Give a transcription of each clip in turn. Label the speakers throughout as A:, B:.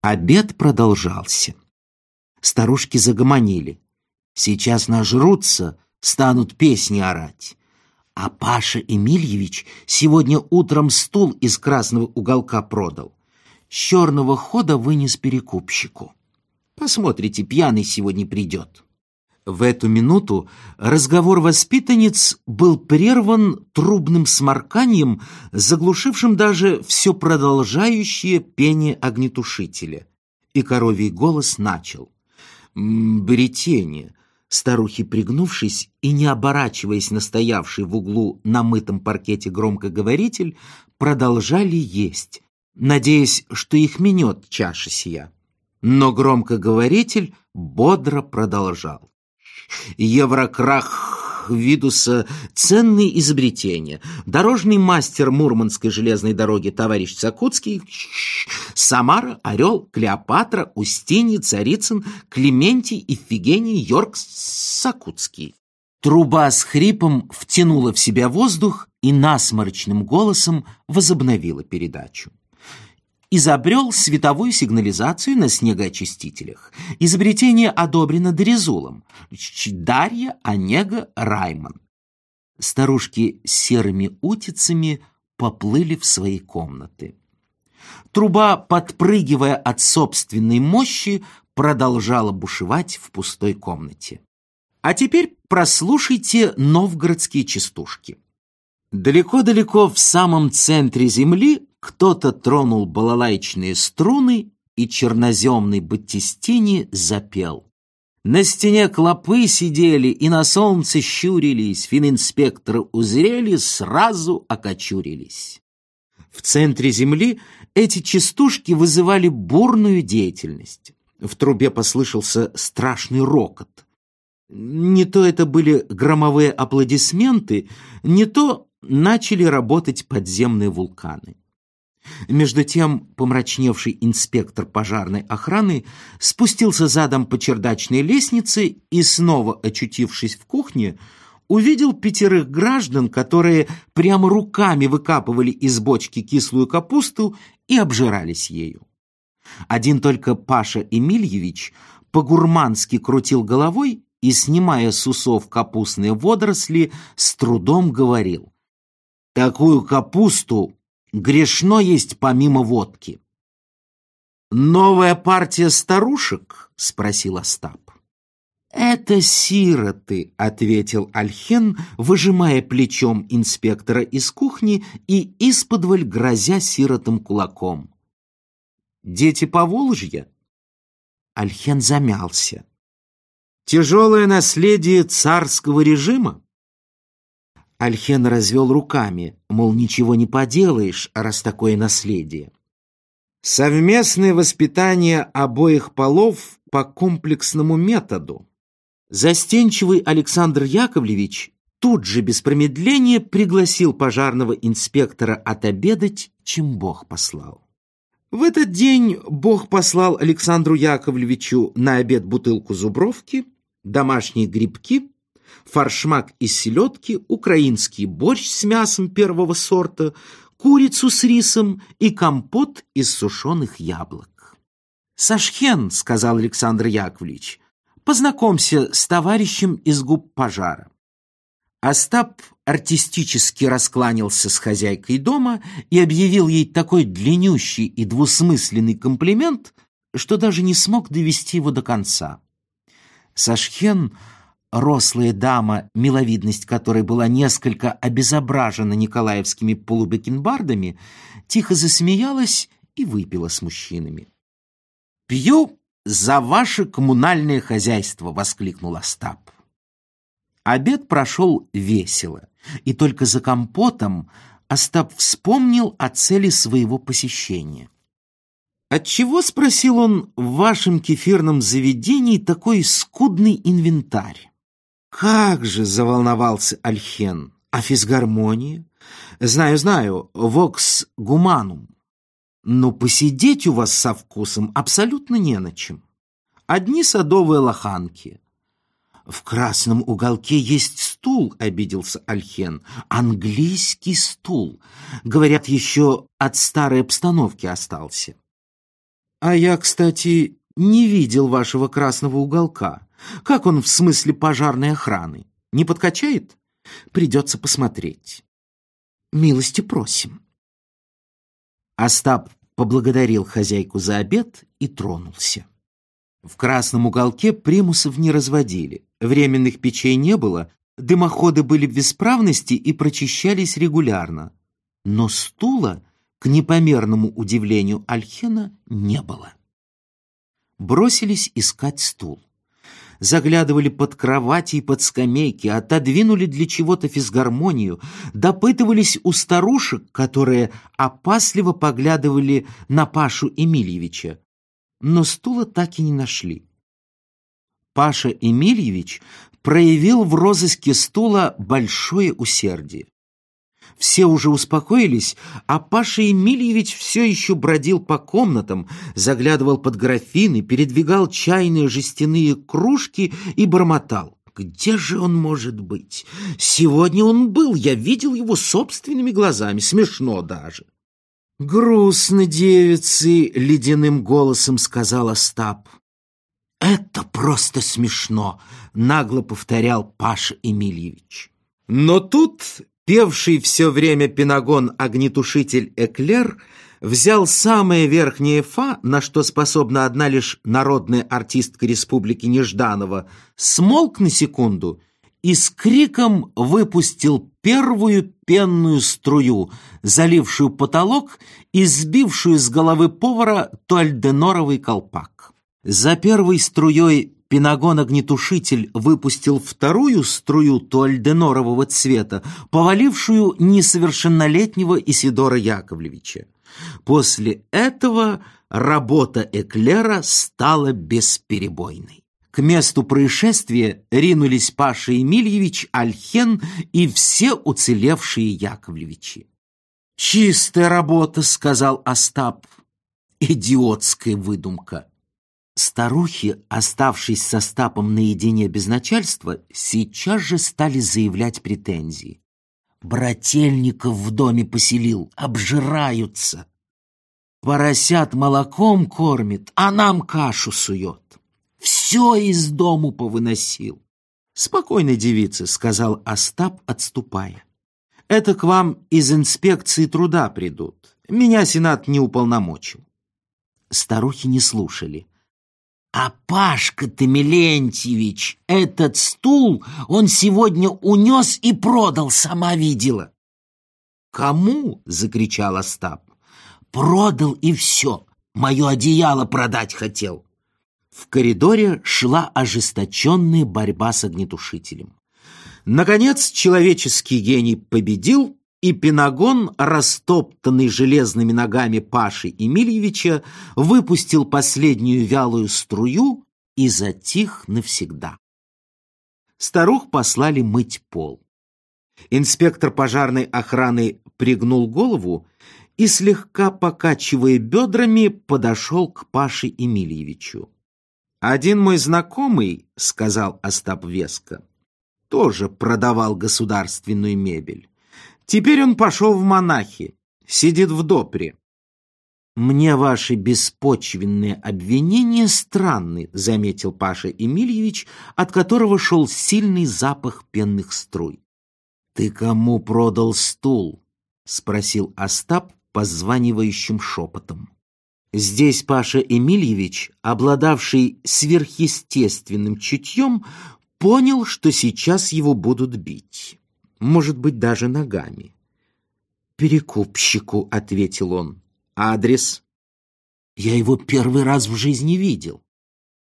A: Обед продолжался. Старушки загомонили. Сейчас нажрутся, станут песни орать. А Паша Эмильевич сегодня утром стул из красного уголка продал. С черного хода вынес перекупщику. Посмотрите, пьяный сегодня придет. В эту минуту разговор воспитанниц был прерван трубным сморканием, заглушившим даже все продолжающее пение огнетушителя. И коровий голос начал. «Бретение!» Старухи, пригнувшись и не оборачиваясь на стоявший в углу на мытом паркете громкоговоритель, продолжали есть, надеясь, что их минет чаша сия. Но громкоговоритель бодро продолжал. Еврокрах Видуса ценные изобретения. Дорожный мастер Мурманской железной дороги товарищ Цакутский, Самара, Орел, Клеопатра, Устинья, Царицын, Клементий, Ифигений, Йорк, Сакутский. Труба с хрипом втянула в себя воздух и насморочным голосом возобновила передачу изобрел световую сигнализацию на снегоочистителях. Изобретение одобрено Дорезулом. Дарья Онега Райман. Старушки с серыми утицами поплыли в свои комнаты. Труба, подпрыгивая от собственной мощи, продолжала бушевать в пустой комнате. А теперь прослушайте новгородские частушки. Далеко-далеко в самом центре земли кто-то тронул балалайчные струны, и черноземный Баттистини запел. На стене клопы сидели и на солнце щурились, фининспекторы узрели, сразу окочурились. В центре земли эти частушки вызывали бурную деятельность. В трубе послышался страшный рокот. Не то это были громовые аплодисменты, не то начали работать подземные вулканы. Между тем помрачневший инспектор пожарной охраны спустился задом по чердачной лестнице и, снова очутившись в кухне, увидел пятерых граждан, которые прямо руками выкапывали из бочки кислую капусту и обжирались ею. Один только Паша Эмильевич по-гурмански крутил головой и, снимая с усов капустные водоросли, с трудом говорил. «Такую капусту грешно есть помимо водки. «Новая партия старушек?» — спросил Остап. «Это сироты», — ответил Альхен, выжимая плечом инспектора из кухни и исподволь грозя сиротам кулаком. «Дети Поволжья?» Альхен замялся. «Тяжелое наследие царского режима?» Альхен развел руками, мол, ничего не поделаешь, раз такое наследие. Совместное воспитание обоих полов по комплексному методу. Застенчивый Александр Яковлевич тут же без промедления пригласил пожарного инспектора отобедать, чем Бог послал. В этот день Бог послал Александру Яковлевичу на обед бутылку зубровки, домашние грибки, форшмак из селедки, украинский борщ с мясом первого сорта, курицу с рисом и компот из сушеных яблок. «Сашхен», — сказал Александр Яковлевич, — «познакомься с товарищем из губ пожара». Остап артистически раскланялся с хозяйкой дома и объявил ей такой длиннющий и двусмысленный комплимент, что даже не смог довести его до конца. Сашхен рослая дама, миловидность которой была несколько обезображена николаевскими полубекенбардами, тихо засмеялась и выпила с мужчинами. «Пью за ваше коммунальное хозяйство!» — воскликнул Остап. Обед прошел весело, и только за компотом Остап вспомнил о цели своего посещения. «Отчего, — спросил он, — в вашем кефирном заведении такой скудный инвентарь?» «Как же!» — заволновался Альхен. «А физгармония?» «Знаю, знаю, вокс гуманум. Но посидеть у вас со вкусом абсолютно не на чем. Одни садовые лоханки». «В красном уголке есть стул», — обиделся Альхен. «Английский стул. Говорят, еще от старой обстановки остался». А я, кстати, не видел вашего красного уголка. Как он в смысле пожарной охраны? Не подкачает? Придется посмотреть. Милости просим. Остап поблагодарил хозяйку за обед и тронулся. В красном уголке примусов не разводили, временных печей не было, дымоходы были в исправности и прочищались регулярно. Но стула, к непомерному удивлению Альхена, не было. Бросились искать стул заглядывали под кровати и под скамейки, отодвинули для чего-то физгармонию, допытывались у старушек, которые опасливо поглядывали на Пашу Эмильевича. Но стула так и не нашли. Паша Эмильевич проявил в розыске стула большое усердие. Все уже успокоились, а Паша Емельевич все еще бродил по комнатам, заглядывал под графины, передвигал чайные жестяные кружки и бормотал. Где же он может быть? Сегодня он был, я видел его собственными глазами, смешно даже. «Грустно, девицы!» — ледяным голосом сказал Остап. «Это просто смешно!» — нагло повторял Паша Емельевич. Но тут Певший все время пенагон-огнетушитель Эклер взял самое верхнее фа, на что способна одна лишь народная артистка республики Нежданова, смолк на секунду и с криком выпустил первую пенную струю, залившую потолок и сбившую с головы повара туальденоровый колпак. За первой струей Пенагон-огнетушитель выпустил вторую струю туальденорового цвета, повалившую несовершеннолетнего Исидора Яковлевича. После этого работа Эклера стала бесперебойной. К месту происшествия ринулись Паша Емельевич, Альхен и все уцелевшие Яковлевичи. «Чистая работа», — сказал Остап. «Идиотская выдумка». Старухи, оставшись со Стапом наедине без начальства, сейчас же стали заявлять претензии. Брательников в доме поселил, обжираются. Поросят молоком кормит, а нам кашу сует. Все из дому повыносил. «Спокойно, девицы», — сказал Остап, отступая. «Это к вам из инспекции труда придут. Меня Сенат не уполномочил». Старухи не слушали. А Пашка-то Милентьевич, этот стул он сегодня унес и продал, сама видела. «Кому?» — закричал Остап. «Продал и все. Мое одеяло продать хотел». В коридоре шла ожесточенная борьба с огнетушителем. Наконец человеческий гений победил, и Пенагон, растоптанный железными ногами Паши Емельевича, выпустил последнюю вялую струю и затих навсегда. Старух послали мыть пол. Инспектор пожарной охраны пригнул голову и, слегка покачивая бедрами, подошел к Паше Емельевичу. «Один мой знакомый, — сказал Остап Веско, — тоже продавал государственную мебель. Теперь он пошел в монахи, сидит в допре. «Мне ваши беспочвенные обвинения странны», — заметил Паша Емельевич, от которого шел сильный запах пенных струй. «Ты кому продал стул?» — спросил Остап позванивающим шепотом. Здесь Паша Емельевич, обладавший сверхъестественным чутьем, понял, что сейчас его будут бить может быть, даже ногами. «Перекупщику», — ответил он. «Адрес?» «Я его первый раз в жизни видел».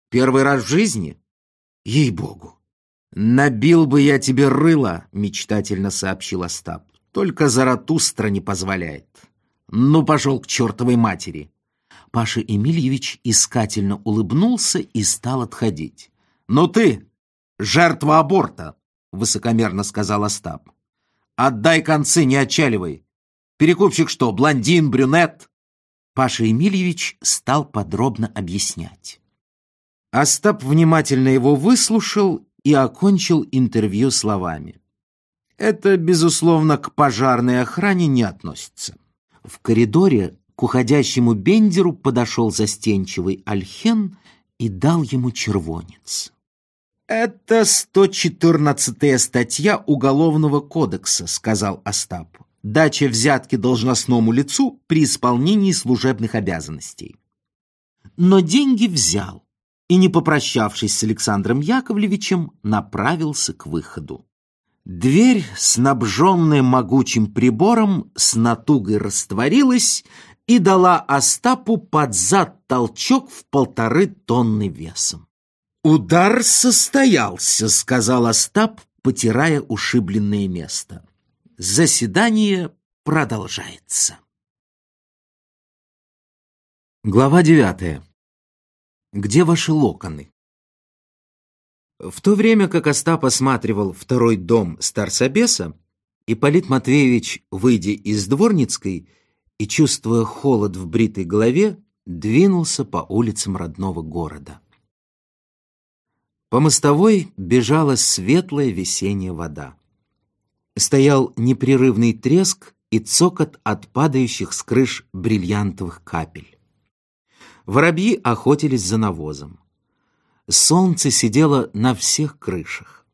A: «Первый раз в жизни?» «Ей-богу!» «Набил бы я тебе рыло», — мечтательно сообщил Остап. «Только Заратустра не позволяет. Ну, пошел к чертовой матери». Паша Эмильевич искательно улыбнулся и стал отходить. «Ну ты, жертва аборта!» — высокомерно сказал Остап. «Отдай концы, не отчаливай. Перекупщик что, блондин, брюнет?» Паша Емельевич стал подробно объяснять. Остап внимательно его выслушал и окончил интервью словами. Это, безусловно, к пожарной охране не относится. В коридоре К уходящему Бендеру подошел застенчивый Альхен и дал ему червонец. «Это 114-я статья Уголовного кодекса», — сказал Остап. «Дача взятки должностному лицу при исполнении служебных обязанностей». Но деньги взял и, не попрощавшись с Александром Яковлевичем, направился к выходу. Дверь, снабженная могучим прибором, с натугой растворилась и дала Остапу под зад толчок в полторы тонны весом. «Удар состоялся», — сказал Остап, потирая ушибленное место. «Заседание продолжается». Глава девятая. Где ваши локоны? В то время как Остап осматривал второй дом Старсобеса, Ипполит Матвеевич, выйдя из Дворницкой и чувствуя холод в бритой голове, двинулся по улицам родного города. По мостовой бежала светлая весенняя вода. Стоял непрерывный треск и цокот от падающих с крыш бриллиантовых капель. Воробьи охотились за навозом. Солнце сидело на всех крышах.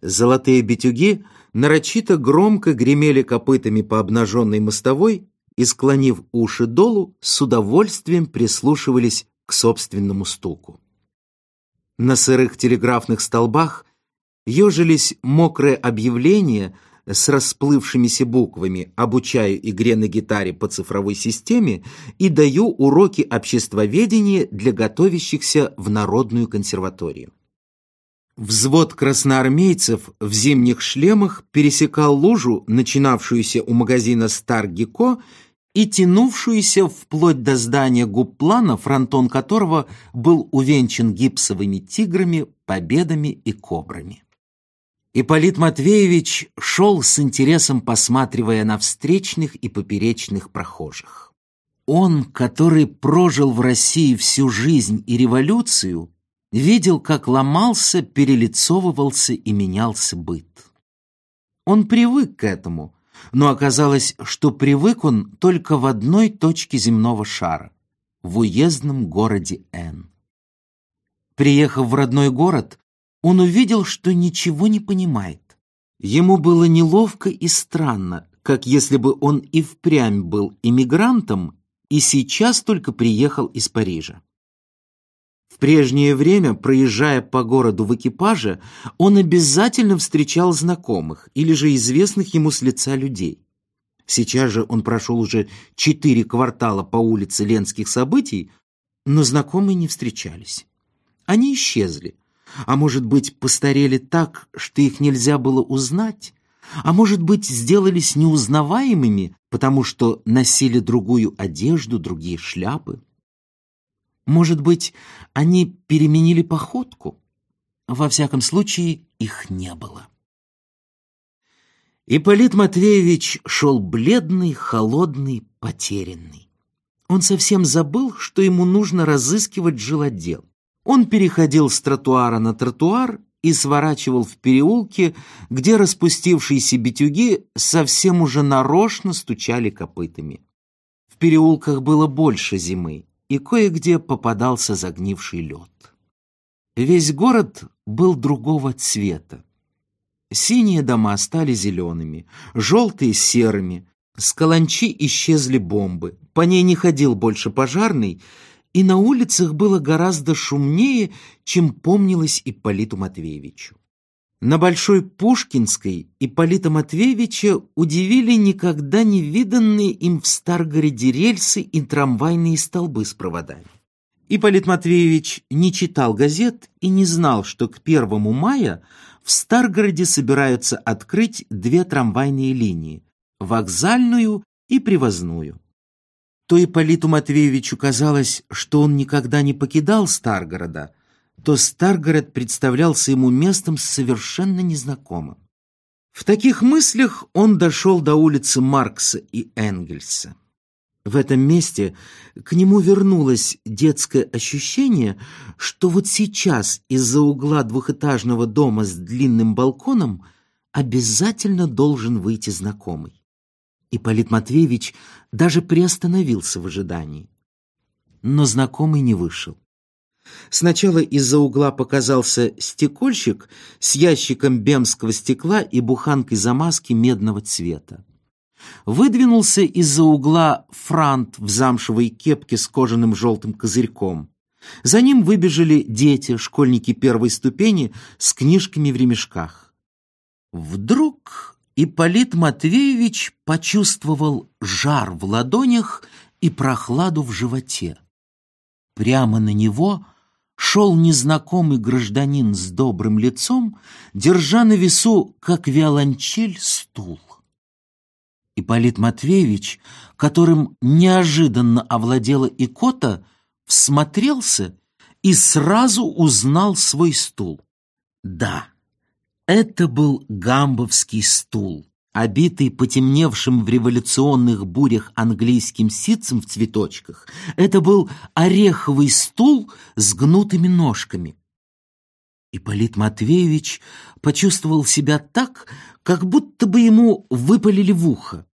A: Золотые битюги нарочито громко гремели копытами по обнаженной мостовой и, склонив уши долу, с удовольствием прислушивались к собственному стуку. На сырых телеграфных столбах ежились мокрые объявления с расплывшимися буквами «Обучаю игре на гитаре по цифровой системе» и «Даю уроки обществоведения для готовящихся в Народную консерваторию». Взвод красноармейцев в зимних шлемах пересекал лужу, начинавшуюся у магазина «Стар Гико», и тянувшуюся вплоть до здания губплана, фронтон которого был увенчан гипсовыми тиграми, победами и кобрами. Ипполит Матвеевич шел с интересом, посматривая на встречных и поперечных прохожих. Он, который прожил в России всю жизнь и революцию, видел, как ломался, перелицовывался и менялся быт. Он привык к этому – но оказалось, что привык он только в одной точке земного шара — в уездном городе Н. Приехав в родной город, он увидел, что ничего не понимает. Ему было неловко и странно, как если бы он и впрямь был иммигрантом и сейчас только приехал из Парижа прежнее время, проезжая по городу в экипаже, он обязательно встречал знакомых или же известных ему с лица людей. Сейчас же он прошел уже четыре квартала по улице Ленских событий, но знакомые не встречались. Они исчезли, а может быть, постарели так, что их нельзя было узнать, а может быть, сделались неузнаваемыми, потому что носили другую одежду, другие шляпы. Может быть, они переменили походку? Во всяком случае, их не было. Ипполит Матвеевич шел бледный, холодный, потерянный. Он совсем забыл, что ему нужно разыскивать жилотдел. Он переходил с тротуара на тротуар и сворачивал в переулке, где распустившиеся битюги совсем уже нарочно стучали копытами. В переулках было больше зимы, и кое-где попадался загнивший лед. Весь город был другого цвета. Синие дома стали зелеными, желтые — серыми, с каланчи исчезли бомбы, по ней не ходил больше пожарный, и на улицах было гораздо шумнее, чем помнилось Ипполиту Матвеевичу. На Большой Пушкинской Ипполита Матвеевича удивили никогда не виданные им в Старгороде рельсы и трамвайные столбы с проводами. Ипполит Матвеевич не читал газет и не знал, что к первому мая в Старгороде собираются открыть две трамвайные линии – вокзальную и привозную. То Ипполиту Матвеевичу казалось, что он никогда не покидал Старгорода – то Старгород представлялся ему местом совершенно незнакомым. В таких мыслях он дошел до улицы Маркса и Энгельса. В этом месте к нему вернулось детское ощущение, что вот сейчас из-за угла двухэтажного дома с длинным балконом обязательно должен выйти знакомый. Ипполит Матвеевич даже приостановился в ожидании. Но знакомый не вышел. Сначала из-за угла показался стекольщик с ящиком бемского стекла и буханкой замазки медного цвета. Выдвинулся из-за угла франт в замшевой кепке с кожаным желтым козырьком. За ним выбежали дети, школьники первой ступени, с книжками в ремешках. Вдруг Ипполит Матвеевич почувствовал жар в ладонях и прохладу в животе. Прямо на него шел незнакомый гражданин с добрым лицом, держа на весу, как виолончель, стул. Ипполит Матвеевич, которым неожиданно овладела икота, всмотрелся и сразу узнал свой стул. Да, это был гамбовский стул, обитый потемневшим в революционных бурях английским ситцем в цветочках. Это был ореховый стул с гнутыми ножками. Ипполит Матвеевич почувствовал себя так, как будто бы ему выпалили в ухо.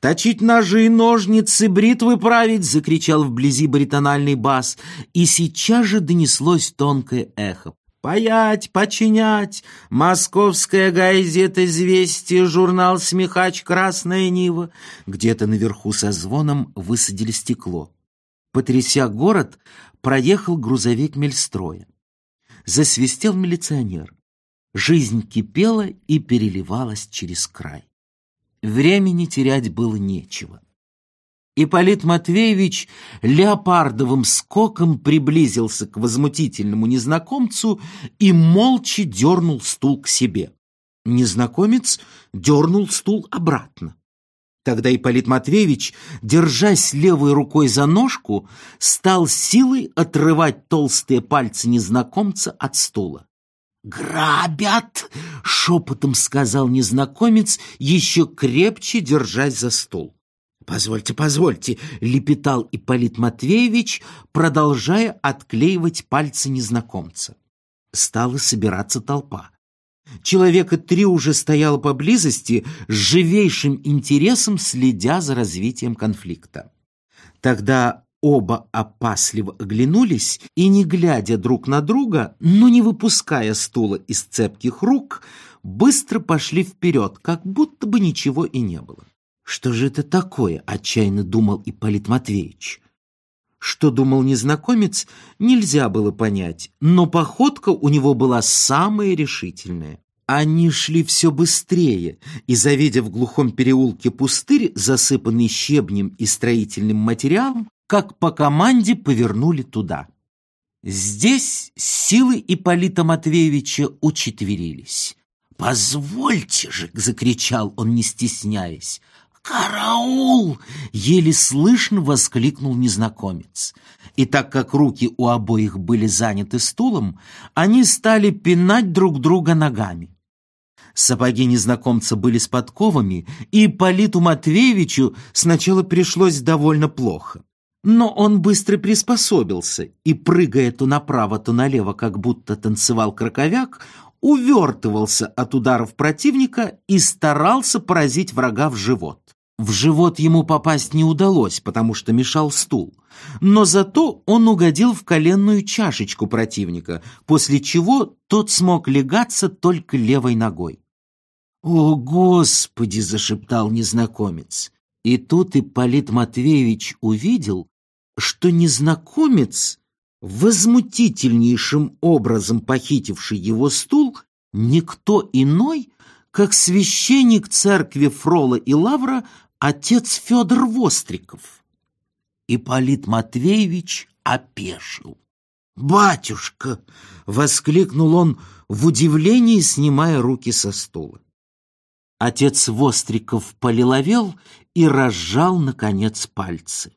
A: «Точить ножи, ножницы, бритвы править!» — закричал вблизи баритональный бас, и сейчас же донеслось тонкое эхо. «Паять, починять! Московская газета «Известия», журнал «Смехач», «Красная Нива». Где-то наверху со звоном высадили стекло. Потряся город, проехал грузовик мельстроя. Засвистел милиционер. Жизнь кипела и переливалась через край. Времени терять было нечего. Ипполит Матвеевич леопардовым скоком приблизился к возмутительному незнакомцу и молча дернул стул к себе. Незнакомец дернул стул обратно. Тогда Ипполит Матвеевич, держась левой рукой за ножку, стал силой отрывать толстые пальцы незнакомца от стула. «Грабят!» — шепотом сказал незнакомец, еще крепче держась за стол. «Позвольте, позвольте!» — лепетал Ипполит Матвеевич, продолжая отклеивать пальцы незнакомца. Стала собираться толпа. Человека три уже стояло поблизости, с живейшим интересом следя за развитием конфликта. Тогда Оба опасливо оглянулись и, не глядя друг на друга, но не выпуская стула из цепких рук, быстро пошли вперед, как будто бы ничего и не было. «Что же это такое?» — отчаянно думал Ипполит Матвеевич. Что думал незнакомец, нельзя было понять, но походка у него была самая решительная. Они шли все быстрее, и, завидя в глухом переулке пустырь, засыпанный щебнем и строительным материалом, как по команде повернули туда. Здесь силы Ипполита Матвеевича учетверились. «Позвольте же!» — закричал он, не стесняясь. «Караул!» — еле слышно воскликнул незнакомец. И так как руки у обоих были заняты стулом, они стали пинать друг друга ногами. Сапоги незнакомца были с подковами, и Политу Матвеевичу сначала пришлось довольно плохо. Но он быстро приспособился и, прыгая то направо, то налево, как будто танцевал краковяк, увертывался от ударов противника и старался поразить врага в живот. В живот ему попасть не удалось, потому что мешал стул. Но зато он угодил в коленную чашечку противника, после чего тот смог легаться только левой ногой. «О, Господи!» — зашептал незнакомец. И тут Ипполит Матвеевич увидел, что незнакомец, возмутительнейшим образом похитивший его стул, никто иной, как священник церкви Фрола и Лавра, отец Федор Востриков. Ипполит Матвеевич опешил. «Батюшка!» — воскликнул он в удивлении, снимая руки со стула. Отец Востриков полиловел и разжал, наконец, пальцы.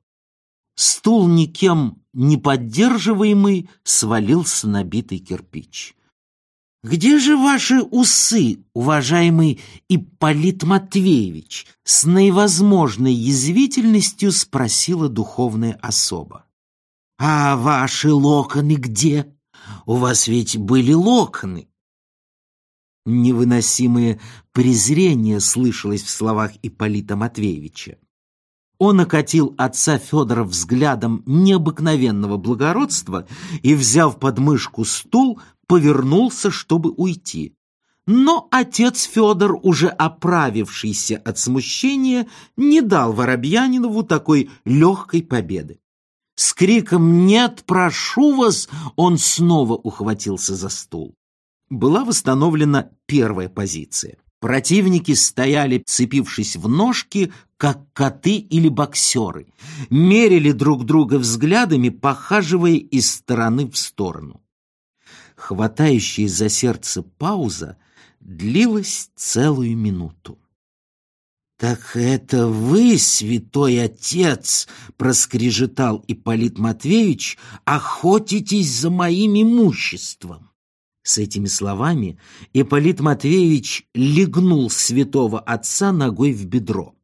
A: Стул никем не поддерживаемый свалился на битый кирпич. «Где же ваши усы, уважаемый Ипполит Матвеевич?» С наивозможной язвительностью спросила духовная особа. «А ваши локоны где? У вас ведь были локоны». Невыносимое презрение слышалось в словах Ипполита Матвеевича. Он окатил отца Федора взглядом необыкновенного благородства и, взяв под мышку стул, повернулся, чтобы уйти. Но отец Федор, уже оправившийся от смущения, не дал Воробьянинову такой легкой победы. С криком «Нет, прошу вас!» он снова ухватился за стул. Была восстановлена первая позиция. Противники стояли, цепившись в ножки, как коты или боксеры, мерили друг друга взглядами, похаживая из стороны в сторону. Хватающая за сердце пауза длилась целую минуту. «Так это вы, святой отец!» — проскрежетал Ипполит Матвеевич, «охотитесь за моим имуществом!» С этими словами Ипполит Матвеевич легнул святого отца ногой в бедро.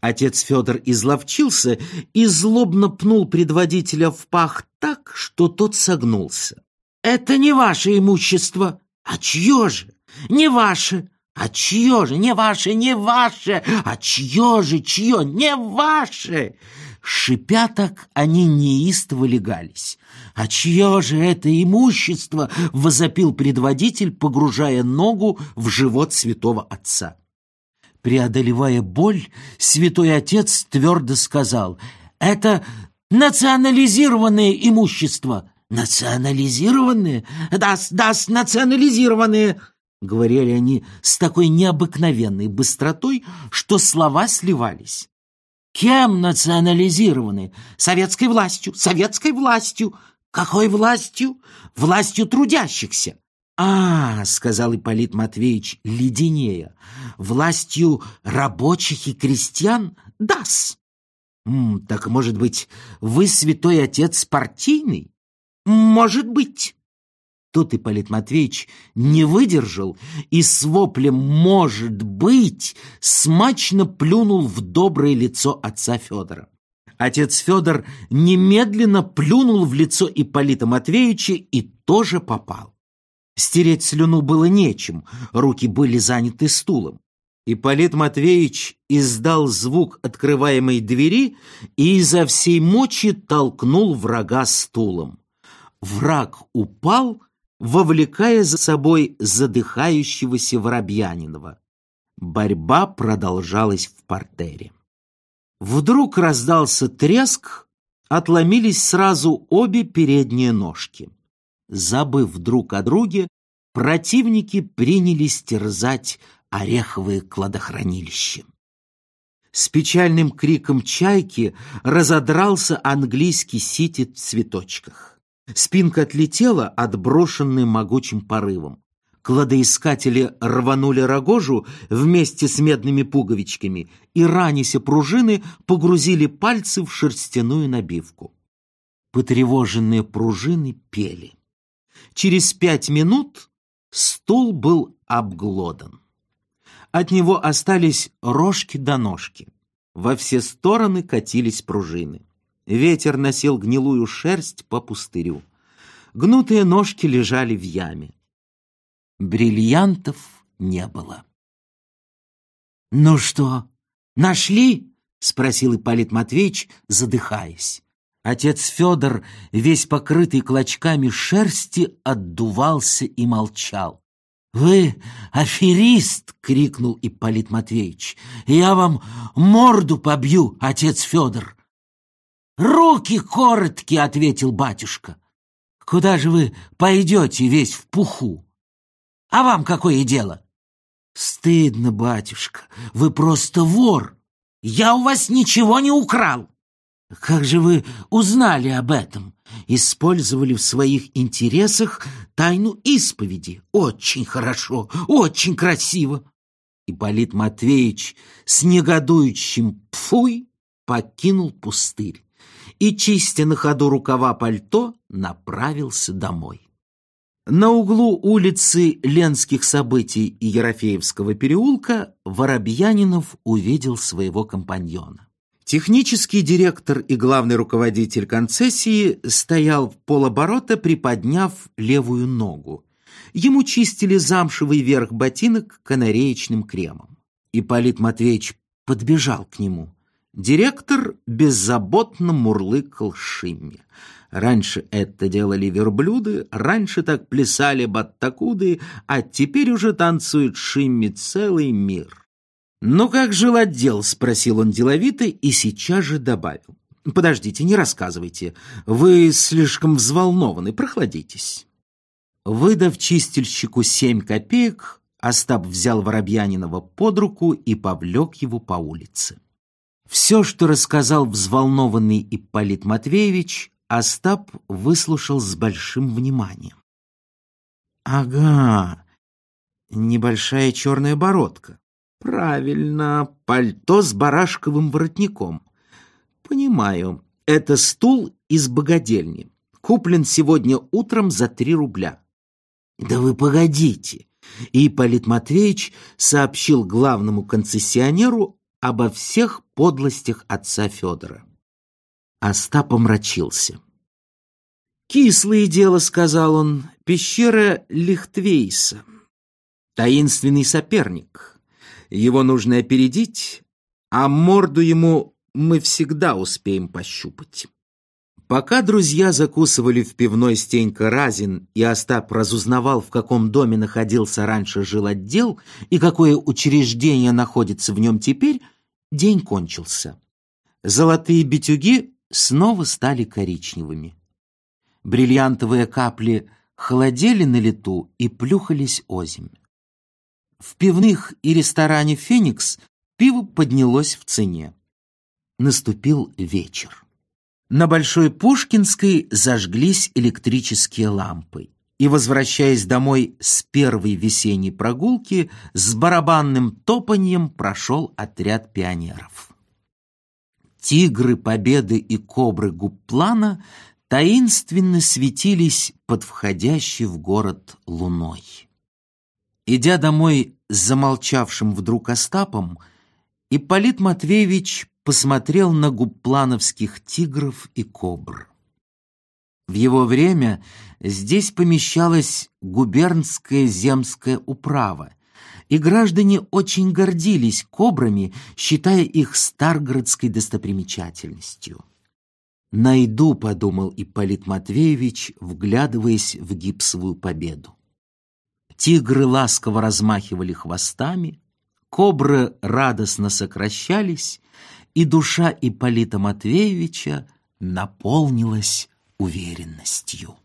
A: Отец Федор изловчился и злобно пнул предводителя в пах так, что тот согнулся. «Это не ваше имущество! А чье же? Не ваше! А чье же? Не ваше, не ваше! А чье же, чье? Не ваше!» Шипя так, они неистово легались. «А чье же это имущество?» — возопил предводитель, погружая ногу в живот святого отца. Преодолевая боль, святой отец твердо сказал, «Это национализированное имущество». «Национализированные? Да-с, да-с, национализированные!» Говорили они с такой необыкновенной быстротой, что слова сливались. Кем национализированы? Советской властью, советской властью. Какой властью? Властью трудящихся. «А, — сказал Ипполит Матвеевич, леденея, — властью рабочих и крестьян? Да-с!» «Так, может быть, вы, святой отец, партийный?» «Может быть!» Тут Ипполит Матвеевич не выдержал и с воплем «может быть» смачно плюнул в доброе лицо отца Федора. Отец Федор немедленно плюнул в лицо Ипполита Матвеевича и тоже попал. Стереть слюну было нечем, руки были заняты стулом. Ипполит Матвеевич издал звук открываемой двери и изо всей мочи толкнул врага стулом. Враг упал вовлекая за собой задыхающегося Воробьянинова. Борьба продолжалась в портере. Вдруг раздался треск, отломились сразу обе передние ножки. Забыв друг о друге, противники принялись терзать ореховые кладохранилища. С печальным криком чайки разодрался английский сити в цветочках. Спинка отлетела, отброшенная могучим порывом. Кладоискатели рванули рогожу вместе с медными пуговичками и, раняся пружины, погрузили пальцы в шерстяную набивку. Потревоженные пружины пели. Через пять минут стул был обглодан. От него остались рожки до ножки. Во все стороны катились пружины. Ветер носил гнилую шерсть по пустырю. Гнутые ножки лежали в яме. Бриллиантов не было. «Ну что, нашли?» — спросил Ипполит Матвеевич, задыхаясь. Отец Федор, весь покрытый клочками шерсти, отдувался и молчал. «Вы аферист!» — крикнул Ипполит Матвеевич. «Я вам морду побью, отец Федор!» «Руки короткие!» — ответил батюшка. «Куда же вы пойдете весь в пуху? А вам какое дело?» «Стыдно, батюшка, вы просто вор. Я у вас ничего не украл». «Как же вы узнали об этом? Использовали в своих интересах тайну исповеди. Очень хорошо, очень красиво». Ипполит Матвеевич с негодующим «пфуй» покинул пустырь и, чистя на ходу рукава пальто, направился домой. На углу улицы Ленских событий и Ерофеевского переулка Воробьянинов увидел своего компаньона. Технический директор и главный руководитель концессии стоял в полоборота, приподняв левую ногу. Ему чистили замшевый верх ботинок канареечным кремом. Ипполит Матвеевич подбежал к нему. Директор беззаботно мурлыкал Шимме. Раньше это делали верблюды, раньше так плясали баттакуды, а теперь уже танцует Шимми целый мир. «Ну как жил отдел?» — спросил он деловито и сейчас же добавил. «Подождите, не рассказывайте. Вы слишком взволнованы, прохладитесь». Выдав чистильщику семь копеек, Остап взял Воробьянинова под руку и повлек его по улице. Все, что рассказал взволнованный Ипполит Матвеевич, Остап выслушал с большим вниманием. «Ага, небольшая черная бородка. Правильно, пальто с барашковым воротником. Понимаю, это стул из богадельни. Куплен сегодня утром за три рубля». «Да вы погодите!» И Ипполит Матвеевич сообщил главному концессионеру обо всех подлостях отца Федора. Остап омрачился. «Кислое дело», — сказал он, — «пещера Лихтвейса. Таинственный соперник. Его нужно опередить, а морду ему мы всегда успеем пощупать». Пока друзья закусывали в пивной Стенька Разин, и Остап разузнавал, в каком доме находился раньше жил отдел и какое учреждение находится в нем теперь, день кончился. Золотые битюги снова стали коричневыми. Бриллиантовые капли холодели на лету и плюхались озимь. В пивных и ресторане «Феникс» пиво поднялось в цене. Наступил вечер. На Большой Пушкинской зажглись электрические лампы. И, возвращаясь домой с первой весенней прогулки, с барабанным топаньем прошел отряд пионеров. Тигры Победы и кобры Гупплана таинственно светились под входящей в город луной. Идя домой с замолчавшим вдруг Остапом, Ипполит Матвеевич посмотрел на гупплановских тигров и кобр. В его время здесь помещалась губернская земская управа, и граждане очень гордились кобрами, считая их старгородской достопримечательностью. «Найду», — подумал Ипполит Матвеевич, вглядываясь в гипсовую победу. Тигры ласково размахивали хвостами, кобры радостно сокращались, и душа Ипполита Матвеевича наполнилась уверенностью.